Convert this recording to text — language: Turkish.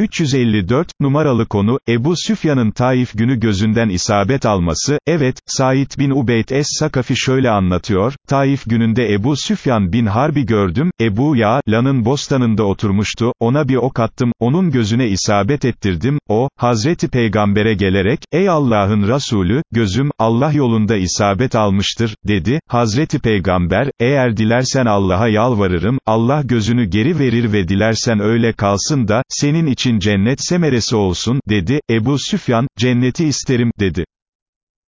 354, numaralı konu, Ebu Süfyan'ın Taif günü gözünden isabet alması, evet, Said bin Ubeyd es-Sakafi şöyle anlatıyor, Taif gününde Ebu Süfyan bin Harbi gördüm, Ebu Ya'lanın bostanında oturmuştu, ona bir ok attım, onun gözüne isabet ettirdim, o, Hazreti Peygamber'e gelerek, ey Allah'ın Resulü, gözüm, Allah yolunda isabet almıştır, dedi, Hazreti Peygamber, eğer dilersen Allah'a yalvarırım, Allah gözünü geri verir ve dilersen öyle kalsın da, senin için cennet semeresi olsun, dedi, Ebu Süfyan, cenneti isterim, dedi.